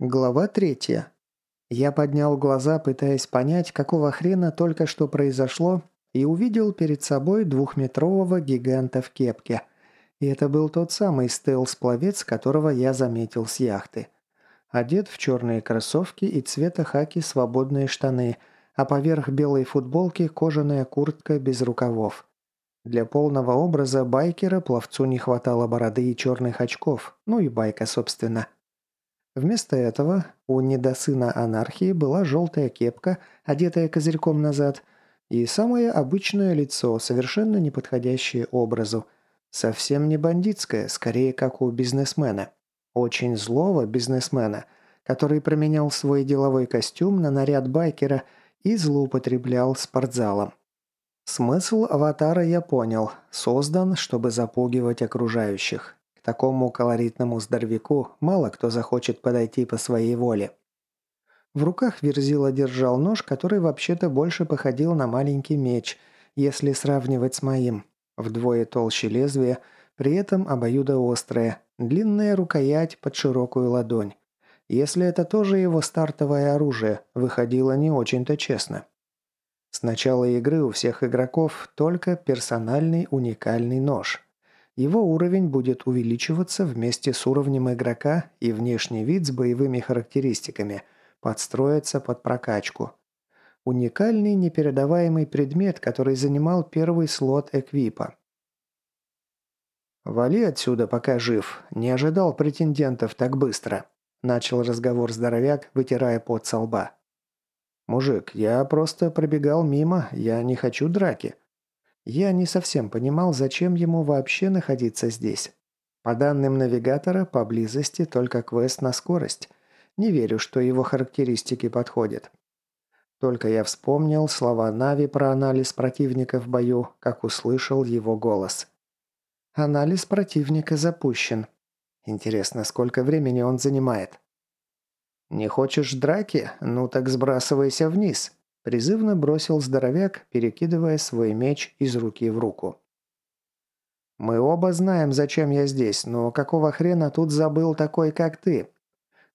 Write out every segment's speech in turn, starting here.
Глава третья. Я поднял глаза, пытаясь понять, какого хрена только что произошло, и увидел перед собой двухметрового гиганта в кепке. И это был тот самый стелс-пловец, которого я заметил с яхты. Одет в черные кроссовки и цвета хаки свободные штаны, а поверх белой футболки кожаная куртка без рукавов. Для полного образа байкера пловцу не хватало бороды и черных очков, ну и байка, собственно. Вместо этого у недосына анархии была желтая кепка, одетая козырьком назад, и самое обычное лицо, совершенно не подходящее образу. Совсем не бандитское, скорее как у бизнесмена. Очень злого бизнесмена, который променял свой деловой костюм на наряд байкера и злоупотреблял спортзалом. Смысл аватара я понял. Создан, чтобы запугивать окружающих такому колоритному здоровяку мало кто захочет подойти по своей воле. В руках Верзила держал нож, который вообще-то больше походил на маленький меч, если сравнивать с моим. Вдвое толще лезвия, при этом обоюдоострое, длинная рукоять под широкую ладонь. Если это тоже его стартовое оружие, выходило не очень-то честно. С начала игры у всех игроков только персональный уникальный нож. Его уровень будет увеличиваться вместе с уровнем игрока и внешний вид с боевыми характеристиками подстроится под прокачку. Уникальный непередаваемый предмет, который занимал первый слот эквипа. «Вали отсюда, пока жив. Не ожидал претендентов так быстро», – начал разговор здоровяк, вытирая пот со лба. «Мужик, я просто пробегал мимо, я не хочу драки», я не совсем понимал, зачем ему вообще находиться здесь. По данным навигатора, поблизости только квест на скорость. Не верю, что его характеристики подходят. Только я вспомнил слова Нави про анализ противника в бою, как услышал его голос. Анализ противника запущен. Интересно, сколько времени он занимает? «Не хочешь драки? Ну так сбрасывайся вниз», Призывно бросил здоровяк, перекидывая свой меч из руки в руку. «Мы оба знаем, зачем я здесь, но какого хрена тут забыл такой, как ты?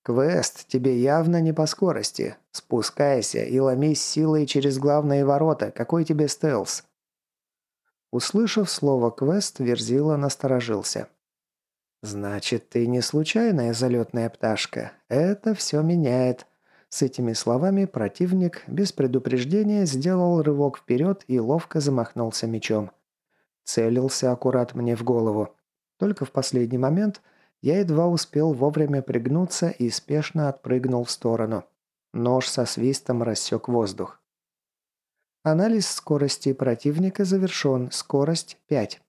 Квест тебе явно не по скорости. Спускайся и ломись силой через главные ворота. Какой тебе стелс?» Услышав слово «квест», Верзила насторожился. «Значит, ты не случайная залетная пташка. Это все меняет. С этими словами противник без предупреждения сделал рывок вперед и ловко замахнулся мечом. Целился аккурат мне в голову. Только в последний момент я едва успел вовремя пригнуться и спешно отпрыгнул в сторону. Нож со свистом рассек воздух. Анализ скорости противника завершен. Скорость 5.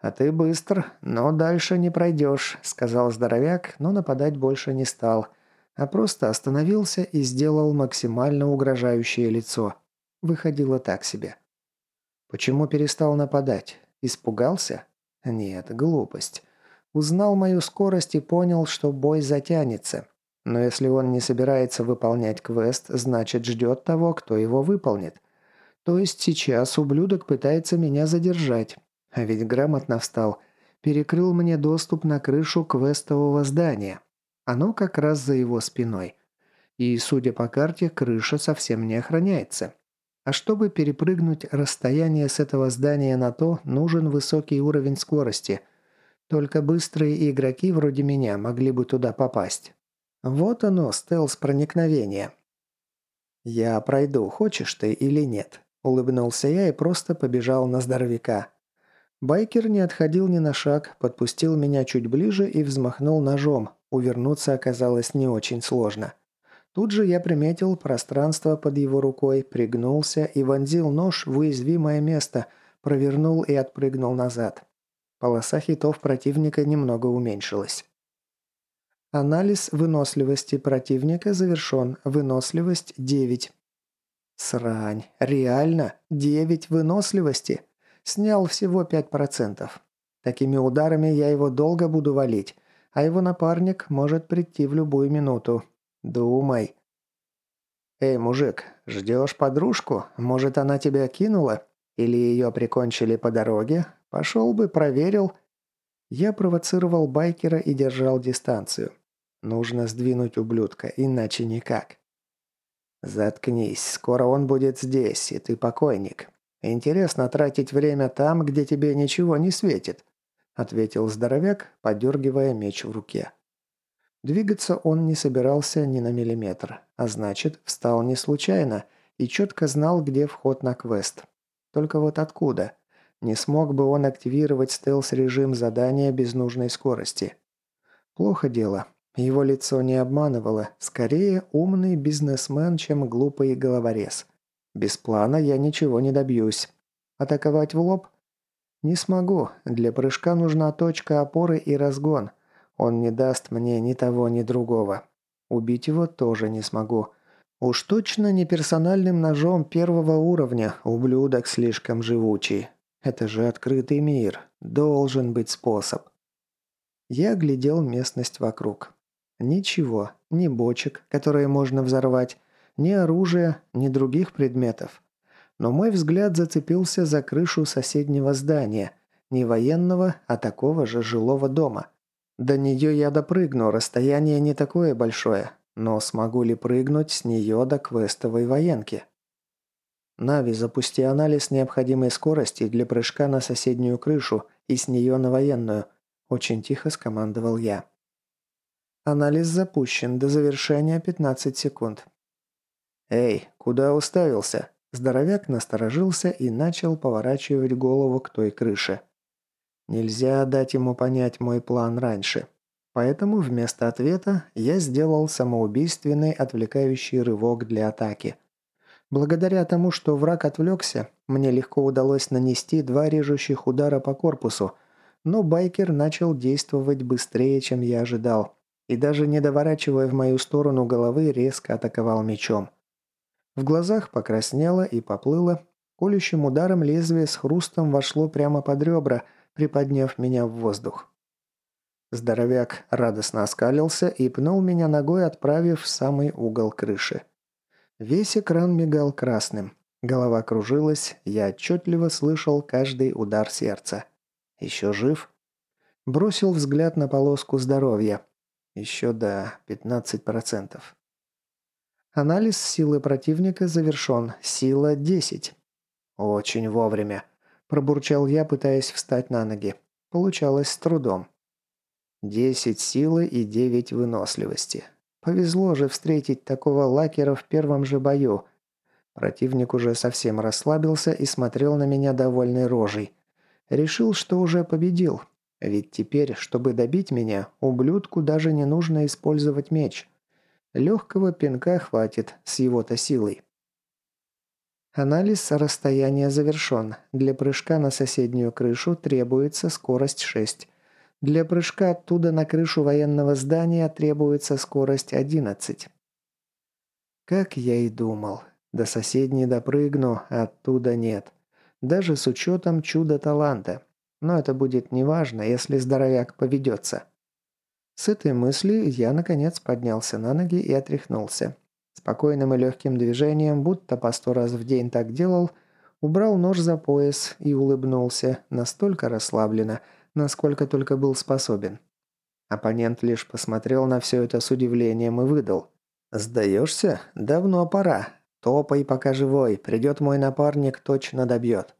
«А ты быстр, но дальше не пройдешь», — сказал здоровяк, но нападать больше не стал — а просто остановился и сделал максимально угрожающее лицо. Выходило так себе. Почему перестал нападать? Испугался? Нет, глупость. Узнал мою скорость и понял, что бой затянется. Но если он не собирается выполнять квест, значит ждет того, кто его выполнит. То есть сейчас ублюдок пытается меня задержать. А ведь грамотно встал. Перекрыл мне доступ на крышу квестового здания. Оно как раз за его спиной. И, судя по карте, крыша совсем не охраняется. А чтобы перепрыгнуть расстояние с этого здания на то, нужен высокий уровень скорости. Только быстрые игроки вроде меня могли бы туда попасть. Вот оно, стелс-проникновение. «Я пройду, хочешь ты или нет?» Улыбнулся я и просто побежал на здоровяка. Байкер не отходил ни на шаг, подпустил меня чуть ближе и взмахнул ножом, Увернуться оказалось не очень сложно. Тут же я приметил пространство под его рукой, пригнулся и вонзил нож в уязвимое место, провернул и отпрыгнул назад. Полоса хитов противника немного уменьшилась. Анализ выносливости противника завершен. Выносливость 9. Срань. Реально? 9 выносливости? Снял всего 5%. Такими ударами я его долго буду валить а его напарник может прийти в любую минуту. Думай. «Эй, мужик, ждешь подружку? Может, она тебя кинула? Или ее прикончили по дороге? Пошел бы, проверил». Я провоцировал байкера и держал дистанцию. Нужно сдвинуть ублюдка, иначе никак. «Заткнись, скоро он будет здесь, и ты покойник. Интересно тратить время там, где тебе ничего не светит», ответил здоровяк, подергивая меч в руке. Двигаться он не собирался ни на миллиметр, а значит, встал не случайно и четко знал, где вход на квест. Только вот откуда? Не смог бы он активировать стелс-режим задания без нужной скорости. Плохо дело. Его лицо не обманывало. Скорее, умный бизнесмен, чем глупый головорез. Без плана я ничего не добьюсь. Атаковать в лоб? Не смогу. Для прыжка нужна точка опоры и разгон. Он не даст мне ни того, ни другого. Убить его тоже не смогу. Уж точно не персональным ножом первого уровня, ублюдок слишком живучий. Это же открытый мир. Должен быть способ. Я глядел местность вокруг. Ничего, ни бочек, которые можно взорвать, ни оружия, ни других предметов. Но мой взгляд зацепился за крышу соседнего здания, не военного, а такого же жилого дома. До нее я допрыгну, расстояние не такое большое, но смогу ли прыгнуть с нее до квестовой военки? Нави, запусти анализ необходимой скорости для прыжка на соседнюю крышу и с нее на военную. Очень тихо скомандовал я. Анализ запущен. До завершения 15 секунд. «Эй, куда уставился?» Здоровяк насторожился и начал поворачивать голову к той крыше. Нельзя дать ему понять мой план раньше. Поэтому вместо ответа я сделал самоубийственный отвлекающий рывок для атаки. Благодаря тому, что враг отвлекся, мне легко удалось нанести два режущих удара по корпусу, но байкер начал действовать быстрее, чем я ожидал, и даже не доворачивая в мою сторону головы, резко атаковал мечом. В глазах покраснело и поплыло, колющим ударом лезвие с хрустом вошло прямо под ребра – приподняв меня в воздух. Здоровяк радостно оскалился и пнул меня ногой, отправив в самый угол крыши. Весь экран мигал красным. Голова кружилась, я отчетливо слышал каждый удар сердца. Еще жив? Бросил взгляд на полоску здоровья. Еще да, 15%. Анализ силы противника завершен. Сила 10. Очень вовремя. Пробурчал я, пытаясь встать на ноги. Получалось с трудом. Десять силы и девять выносливости. Повезло же встретить такого лакера в первом же бою. Противник уже совсем расслабился и смотрел на меня довольной рожей. Решил, что уже победил. Ведь теперь, чтобы добить меня, ублюдку даже не нужно использовать меч. Легкого пинка хватит с его-то силой. Анализ расстояния завершен. Для прыжка на соседнюю крышу требуется скорость 6. Для прыжка оттуда на крышу военного здания требуется скорость 11. Как я и думал. До соседней допрыгну, оттуда нет. Даже с учетом чуда таланта. Но это будет неважно, если здоровяк поведется. С этой мыслью я, наконец, поднялся на ноги и отряхнулся. Спокойным и легким движением, будто по сто раз в день так делал, убрал нож за пояс и улыбнулся, настолько расслабленно, насколько только был способен. Оппонент лишь посмотрел на все это с удивлением и выдал. «Сдаешься? Давно пора. Топай, пока живой. Придет мой напарник, точно добьет».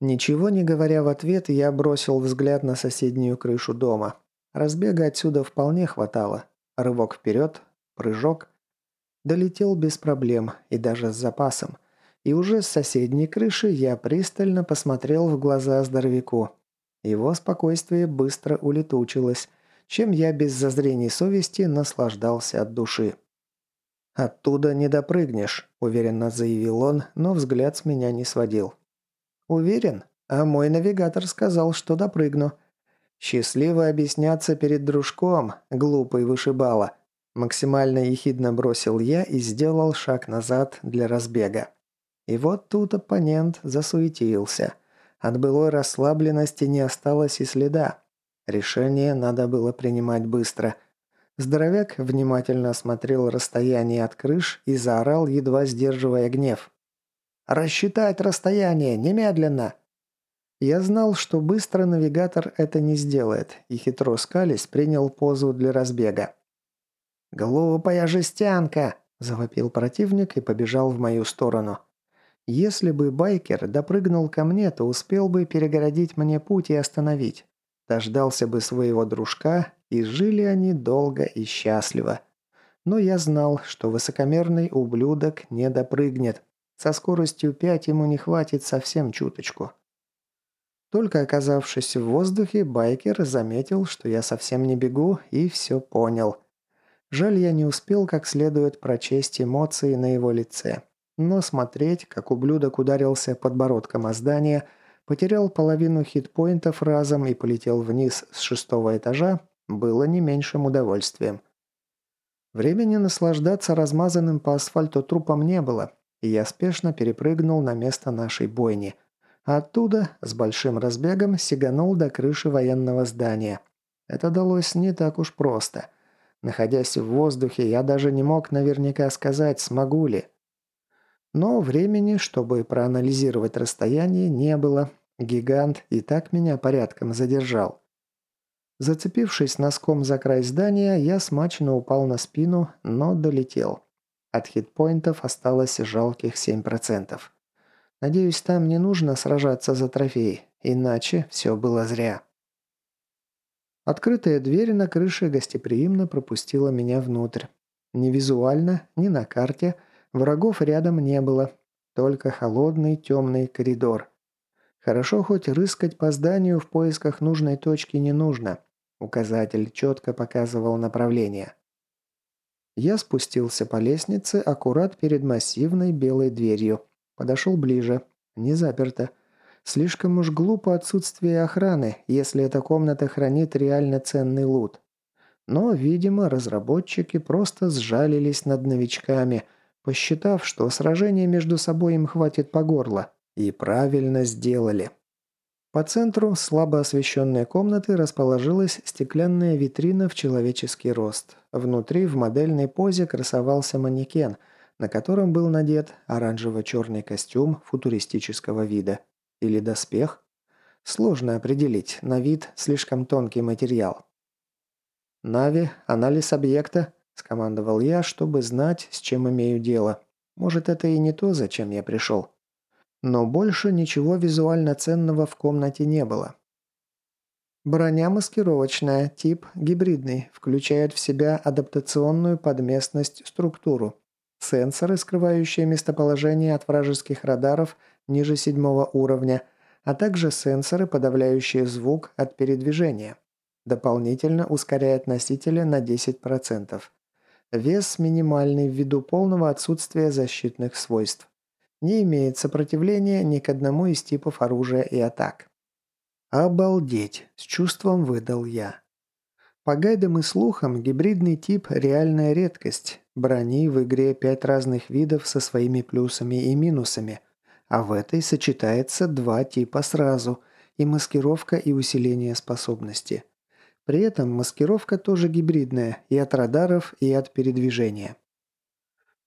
Ничего не говоря в ответ, я бросил взгляд на соседнюю крышу дома. Разбега отсюда вполне хватало. Рывок вперед, прыжок, Долетел без проблем и даже с запасом. И уже с соседней крыши я пристально посмотрел в глаза здоровяку. Его спокойствие быстро улетучилось, чем я без зазрений совести наслаждался от души. «Оттуда не допрыгнешь», – уверенно заявил он, но взгляд с меня не сводил. «Уверен? А мой навигатор сказал, что допрыгну. Счастливо объясняться перед дружком, глупый вышибала. Максимально ехидно бросил я и сделал шаг назад для разбега. И вот тут оппонент засуетился. От былой расслабленности не осталось и следа. Решение надо было принимать быстро. Здоровяк внимательно осмотрел расстояние от крыш и заорал, едва сдерживая гнев. «Рассчитать расстояние! Немедленно!» Я знал, что быстро навигатор это не сделает, и хитро скались принял позу для разбега. «Глупая жестянка!» – завопил противник и побежал в мою сторону. Если бы байкер допрыгнул ко мне, то успел бы перегородить мне путь и остановить. Дождался бы своего дружка, и жили они долго и счастливо. Но я знал, что высокомерный ублюдок не допрыгнет. Со скоростью 5 ему не хватит совсем чуточку. Только оказавшись в воздухе, байкер заметил, что я совсем не бегу, и все понял. Жаль, я не успел как следует прочесть эмоции на его лице. Но смотреть, как ублюдок ударился подбородком о здание, потерял половину хитпоинтов разом и полетел вниз с шестого этажа, было не меньшим удовольствием. Времени наслаждаться размазанным по асфальту трупом не было, и я спешно перепрыгнул на место нашей бойни – оттуда, с большим разбегом, сиганул до крыши военного здания. Это далось не так уж просто. Находясь в воздухе, я даже не мог наверняка сказать, смогу ли. Но времени, чтобы проанализировать расстояние, не было. Гигант и так меня порядком задержал. Зацепившись носком за край здания, я смачно упал на спину, но долетел. От хитпоинтов осталось жалких 7%. Надеюсь, там не нужно сражаться за трофей, иначе все было зря. Открытая дверь на крыше гостеприимно пропустила меня внутрь. Ни визуально, ни на карте врагов рядом не было, только холодный темный коридор. Хорошо хоть рыскать по зданию в поисках нужной точки не нужно. Указатель четко показывал направление. Я спустился по лестнице аккурат перед массивной белой дверью, Подошел ближе. Не заперто. Слишком уж глупо отсутствие охраны, если эта комната хранит реально ценный лут. Но, видимо, разработчики просто сжалились над новичками, посчитав, что сражения между собой им хватит по горло. И правильно сделали. По центру слабо освещенной комнаты расположилась стеклянная витрина в человеческий рост. Внутри в модельной позе красовался манекен – на котором был надет оранжево-черный костюм футуристического вида. Или доспех? Сложно определить, на вид слишком тонкий материал. «Нави, анализ объекта», – скомандовал я, чтобы знать, с чем имею дело. Может, это и не то, зачем я пришел. Но больше ничего визуально ценного в комнате не было. Броня маскировочная, тип гибридный, включает в себя адаптационную под местность структуру. Сенсоры, скрывающие местоположение от вражеских радаров ниже седьмого уровня, а также сенсоры, подавляющие звук от передвижения. Дополнительно ускоряет носителя на 10%. Вес минимальный ввиду полного отсутствия защитных свойств. Не имеет сопротивления ни к одному из типов оружия и атак. «Обалдеть!» – с чувством выдал я. По гайдам и слухам, гибридный тип – реальная редкость. Брони в игре пять разных видов со своими плюсами и минусами, а в этой сочетается два типа сразу – и маскировка, и усиление способности. При этом маскировка тоже гибридная и от радаров, и от передвижения.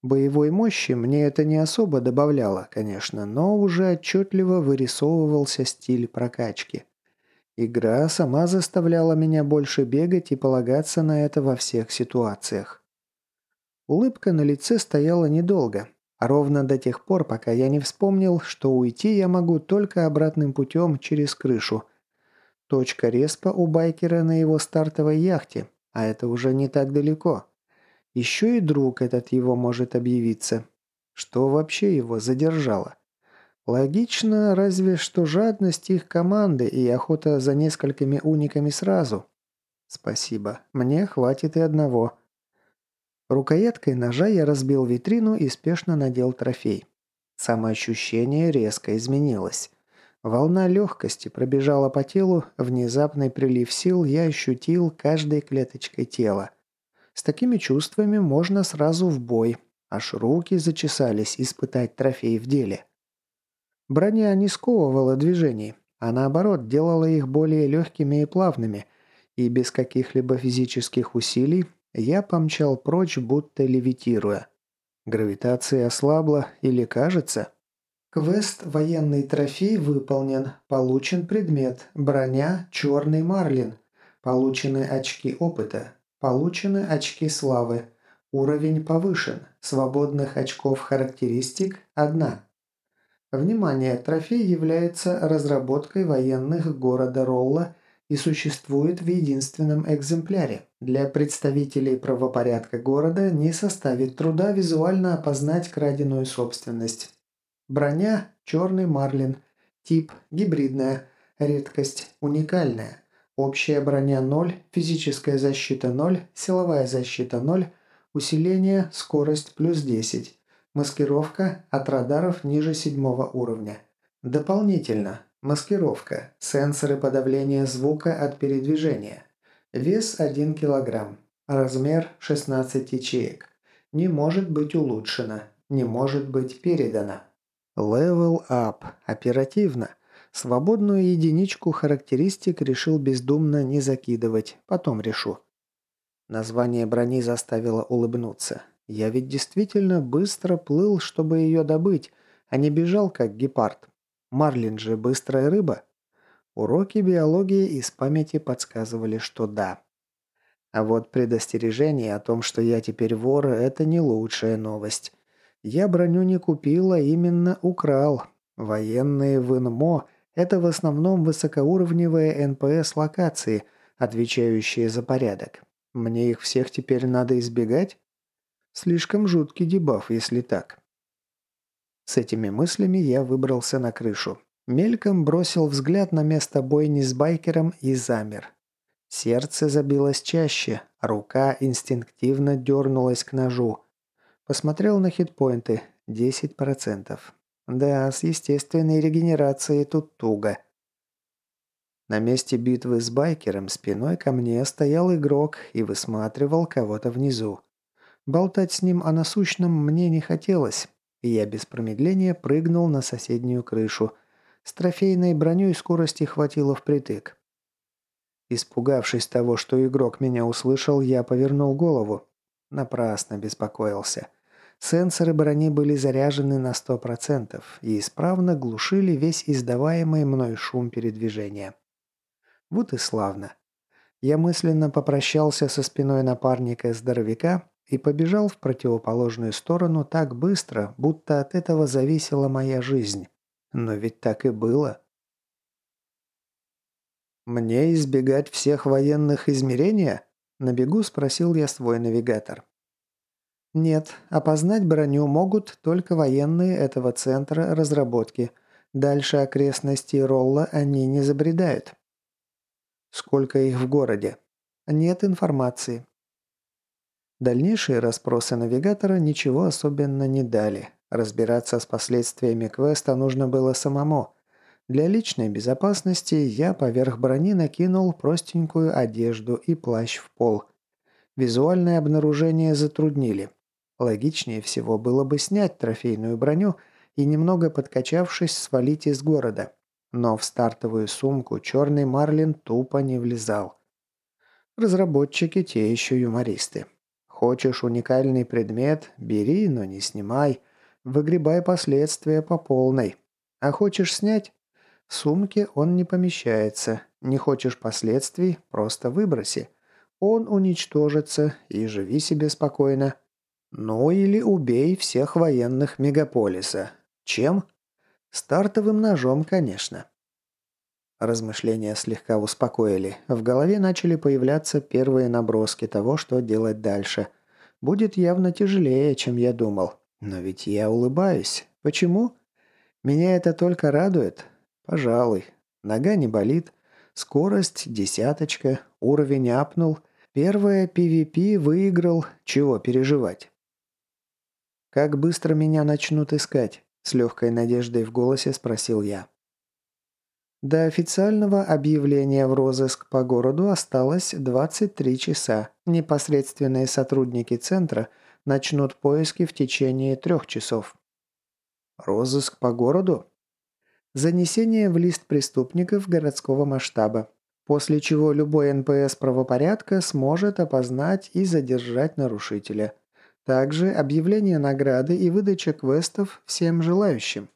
Боевой мощи мне это не особо добавляло, конечно, но уже отчетливо вырисовывался стиль прокачки – Игра сама заставляла меня больше бегать и полагаться на это во всех ситуациях. Улыбка на лице стояла недолго, а ровно до тех пор, пока я не вспомнил, что уйти я могу только обратным путем через крышу. Точка респа у байкера на его стартовой яхте, а это уже не так далеко. Еще и друг этот его может объявиться. Что вообще его задержало? Логично, разве что жадность их команды и охота за несколькими униками сразу. Спасибо, мне хватит и одного. Рукояткой ножа я разбил витрину и спешно надел трофей. Самоощущение резко изменилось. Волна легкости пробежала по телу, внезапный прилив сил я ощутил каждой клеточкой тела. С такими чувствами можно сразу в бой, аж руки зачесались испытать трофей в деле. Броня не сковывала движений, а наоборот делала их более легкими и плавными, и без каких-либо физических усилий я помчал прочь, будто левитируя. Гравитация ослабла или кажется? Квест «Военный трофей» выполнен. Получен предмет. Броня «Черный марлин». Получены очки опыта. Получены очки славы. Уровень повышен. Свободных очков характеристик – одна. Внимание! Трофей является разработкой военных города Ролла и существует в единственном экземпляре. Для представителей правопорядка города не составит труда визуально опознать краденую собственность. Броня – черный марлин. Тип – гибридная. Редкость – уникальная. Общая броня 0, физическая защита 0, силовая защита 0, усиление, скорость плюс 10. Маскировка от радаров ниже седьмого уровня. Дополнительно. Маскировка. Сенсоры подавления звука от передвижения. Вес 1 кг. Размер 16 ячеек. Не может быть улучшено. Не может быть передано. Level up. Оперативно. Свободную единичку характеристик решил бездумно не закидывать. Потом решу. Название брони заставило улыбнуться. Я ведь действительно быстро плыл, чтобы ее добыть, а не бежал, как гепард. Марлин же быстрая рыба. Уроки биологии из памяти подсказывали, что да. А вот предостережение о том, что я теперь вор, это не лучшая новость. Я броню не купил, а именно украл. Военные в ИНМО – это в основном высокоуровневые НПС-локации, отвечающие за порядок. Мне их всех теперь надо избегать? Слишком жуткий дебаф, если так. С этими мыслями я выбрался на крышу. Мельком бросил взгляд на место бойни с байкером и замер. Сердце забилось чаще, рука инстинктивно дернулась к ножу. Посмотрел на хитпоинты. 10%. Да, с естественной регенерацией тут туго. На месте битвы с байкером спиной ко мне стоял игрок и высматривал кого-то внизу. Болтать с ним о насущном мне не хотелось, и я без промедления прыгнул на соседнюю крышу. С трофейной броней скорости хватило впритык. Испугавшись того, что игрок меня услышал, я повернул голову. Напрасно беспокоился. Сенсоры брони были заряжены на 100% и исправно глушили весь издаваемый мной шум передвижения. Вот и славно. Я мысленно попрощался со спиной напарника-здоровяка и побежал в противоположную сторону так быстро, будто от этого зависела моя жизнь. Но ведь так и было. «Мне избегать всех военных измерения?» – на бегу спросил я свой навигатор. «Нет, опознать броню могут только военные этого центра разработки. Дальше окрестности Ролла они не забредают». «Сколько их в городе?» «Нет информации. Дальнейшие расспросы навигатора ничего особенно не дали. Разбираться с последствиями квеста нужно было самому. Для личной безопасности я поверх брони накинул простенькую одежду и плащ в пол. Визуальное обнаружение затруднили. Логичнее всего было бы снять трофейную броню и немного подкачавшись свалить из города. Но в стартовую сумку черный марлин тупо не влезал. Разработчики те еще юмористы. Хочешь уникальный предмет – бери, но не снимай. Выгребай последствия по полной. А хочешь снять? В сумке он не помещается. Не хочешь последствий – просто выброси. Он уничтожится и живи себе спокойно. Ну или убей всех военных мегаполиса. Чем? Стартовым ножом, конечно. Размышления слегка успокоили. В голове начали появляться первые наброски того, что делать дальше. Будет явно тяжелее, чем я думал. Но ведь я улыбаюсь. Почему? Меня это только радует? Пожалуй. Нога не болит. Скорость десяточка. Уровень апнул. Первое PvP выиграл. Чего переживать? «Как быстро меня начнут искать?» С легкой надеждой в голосе спросил я. До официального объявления в розыск по городу осталось 23 часа. Непосредственные сотрудники центра начнут поиски в течение трех часов. Розыск по городу? Занесение в лист преступников городского масштаба, после чего любой НПС правопорядка сможет опознать и задержать нарушителя. Также объявление награды и выдача квестов всем желающим.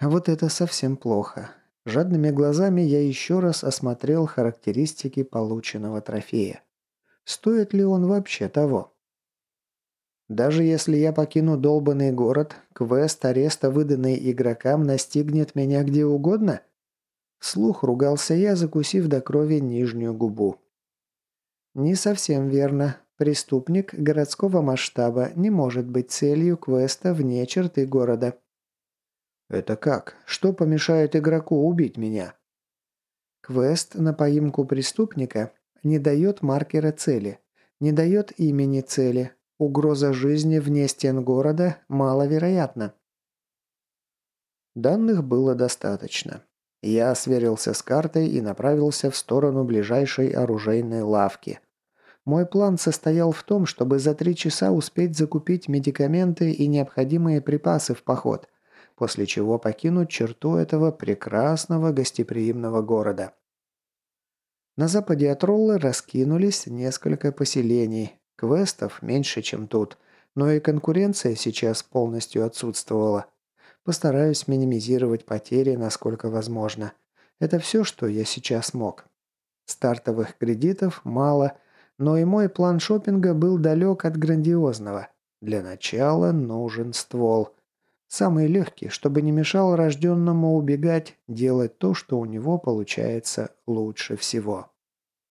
Вот это совсем плохо. Жадными глазами я еще раз осмотрел характеристики полученного трофея. Стоит ли он вообще того? Даже если я покину долбанный город, квест ареста, выданный игрокам, настигнет меня где угодно? Слух ругался я, закусив до крови нижнюю губу. Не совсем верно. Преступник городского масштаба не может быть целью квеста вне черты города. Это как? Что помешает игроку убить меня? Квест на поимку преступника не дает маркера цели, не дает имени цели. Угроза жизни вне стен города маловероятна. Данных было достаточно. Я сверился с картой и направился в сторону ближайшей оружейной лавки. Мой план состоял в том, чтобы за три часа успеть закупить медикаменты и необходимые припасы в поход, после чего покинуть черту этого прекрасного гостеприимного города. На западе от Роллы раскинулись несколько поселений. Квестов меньше, чем тут, но и конкуренция сейчас полностью отсутствовала. Постараюсь минимизировать потери, насколько возможно. Это все, что я сейчас мог. Стартовых кредитов мало, но и мой план шопинга был далек от грандиозного. Для начала нужен ствол. Самый легкий, чтобы не мешал рожденному убегать, делать то, что у него получается лучше всего.